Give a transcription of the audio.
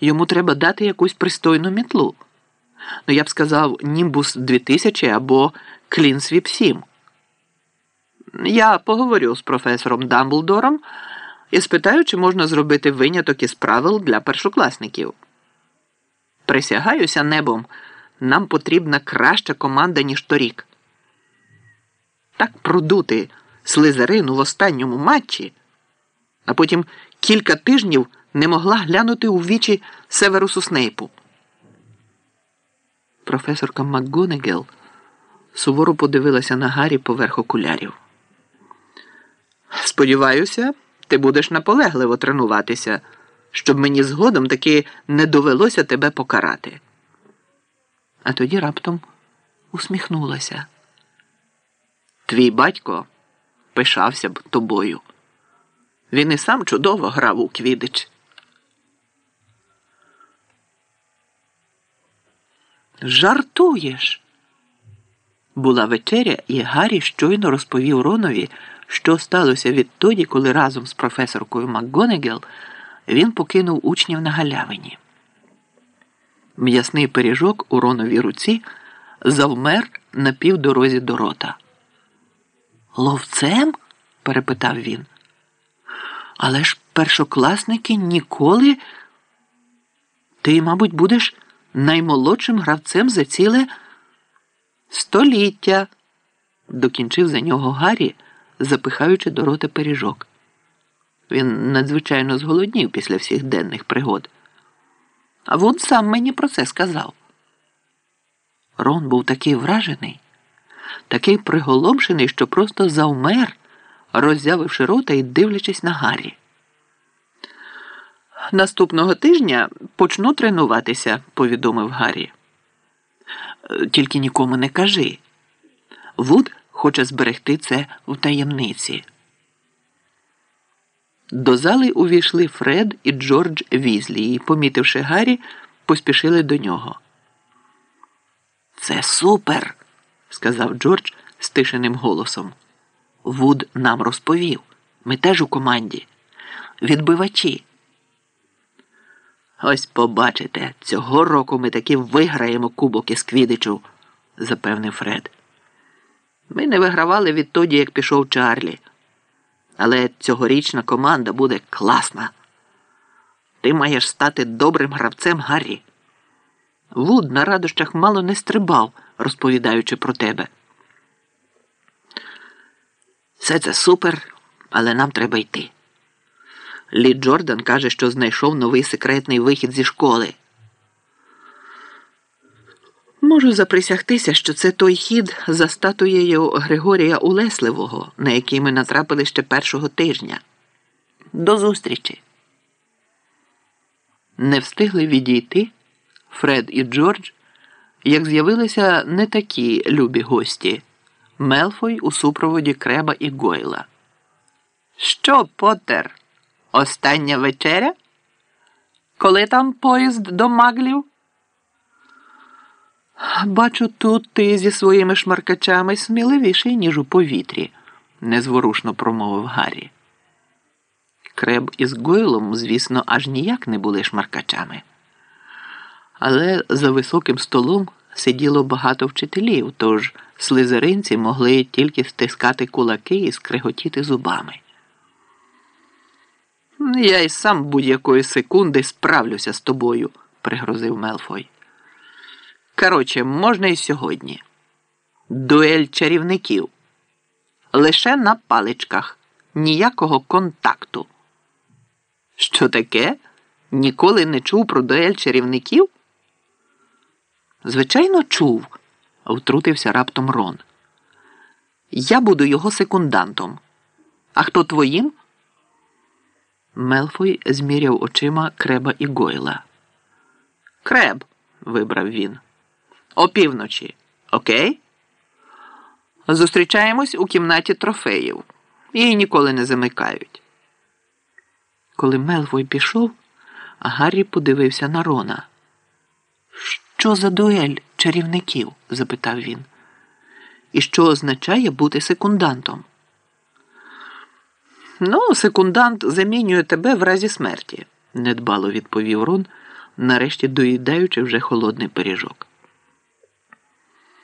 йому треба дати якусь пристойну мітлу. Ну, я б сказав, Німбус 2000 або Клінсвіп 7. Я поговорю з професором Дамблдором і спитаю, чи можна зробити виняток із правил для першокласників. Присягаюся небом, нам потрібна краща команда, ніж торік. Так продути слизерину в останньому матчі, а потім кілька тижнів не могла глянути у вічі Северусу Снейпу. Професорка МакГонегел суворо подивилася на Гаррі поверх окулярів. Сподіваюся, ти будеш наполегливо тренуватися, щоб мені згодом таки не довелося тебе покарати. А тоді раптом усміхнулася. Твій батько пишався б тобою. Він і сам чудово грав у квідич. Жартуєш. Була вечеря, і Гаррі щойно розповів Ронові, що сталося відтоді, коли разом з професоркою МакГонегел він покинув учнів на галявині. М'ясний пиріжок у Роновій руці завмер на півдорозі до рота. Ловцем? перепитав він. Але ж першокласники ніколи. Ти, мабуть, будеш наймолодшим гравцем за ціле століття, докінчив за нього Гаррі, запихаючи до рота пиріжок. Він надзвичайно зголоднів після всіх денних пригод. А Вуд сам мені про це сказав. Рон був такий вражений, такий приголомшений, що просто завмер, роззявивши рота і дивлячись на Гаррі. Наступного тижня почну тренуватися, повідомив Гаррі. «Е, Тільки нікому не кажи. Вуд хоче зберегти це в таємниці. До зали увійшли Фред і Джордж Візлі і, помітивши Гаррі, поспішили до нього. Це супер, сказав Джордж стишеним голосом. Вуд нам розповів. Ми теж у команді. Відбивачі. Ось побачите, цього року ми таки виграємо кубок із Квідичу, запевнив Фред. Ми не вигравали відтоді, як пішов Чарлі. Але цьогорічна команда буде класна. Ти маєш стати добрим гравцем Гаррі. Вуд на радощах мало не стрибав, розповідаючи про тебе. Все це супер, але нам треба йти. Лі Джордан каже, що знайшов новий секретний вихід зі школи. Можу заприсягтися, що це той хід за статуєю Григорія Улесливого, на який ми натрапили ще першого тижня. До зустрічі. Не встигли відійти Фред і Джордж, як з'явилися не такі любі гості Мелфой у супроводі Креба і Гойла. Що, Поттер? Остання вечеря? Коли там поїзд до маглів? Бачу, тут ти зі своїми шмаркачами сміливіший, ніж у повітрі, незворушно промовив Гаррі. Креб із Гойлом, звісно, аж ніяк не були шмаркачами. Але за високим столом сиділо багато вчителів, тож слизеринці могли тільки стискати кулаки і скриготіти зубами. Я й сам будь-якої секунди справлюся з тобою, пригрозив Мелфой. Коротше, можна і сьогодні. Дуель чарівників. Лише на паличках, ніякого контакту. Що таке? Ніколи не чув про дуель чарівників? Звичайно, чув, втрутився раптом Рон. Я буду його секундантом. А хто твоїм? Мелфой зміряв очима Креба і Гойла. Креб, вибрав він. Опівночі. Окей? Зустрічаємось у кімнаті трофеїв. Її ніколи не замикають. Коли Мелфой пішов, Гаррі подивився на Рона. Що за дуель чарівників? запитав він. І що означає бути секундантом? Ну, секундант замінює тебе в разі смерті, недбало відповів Рон, нарешті доїдаючи вже холодний пиріжок.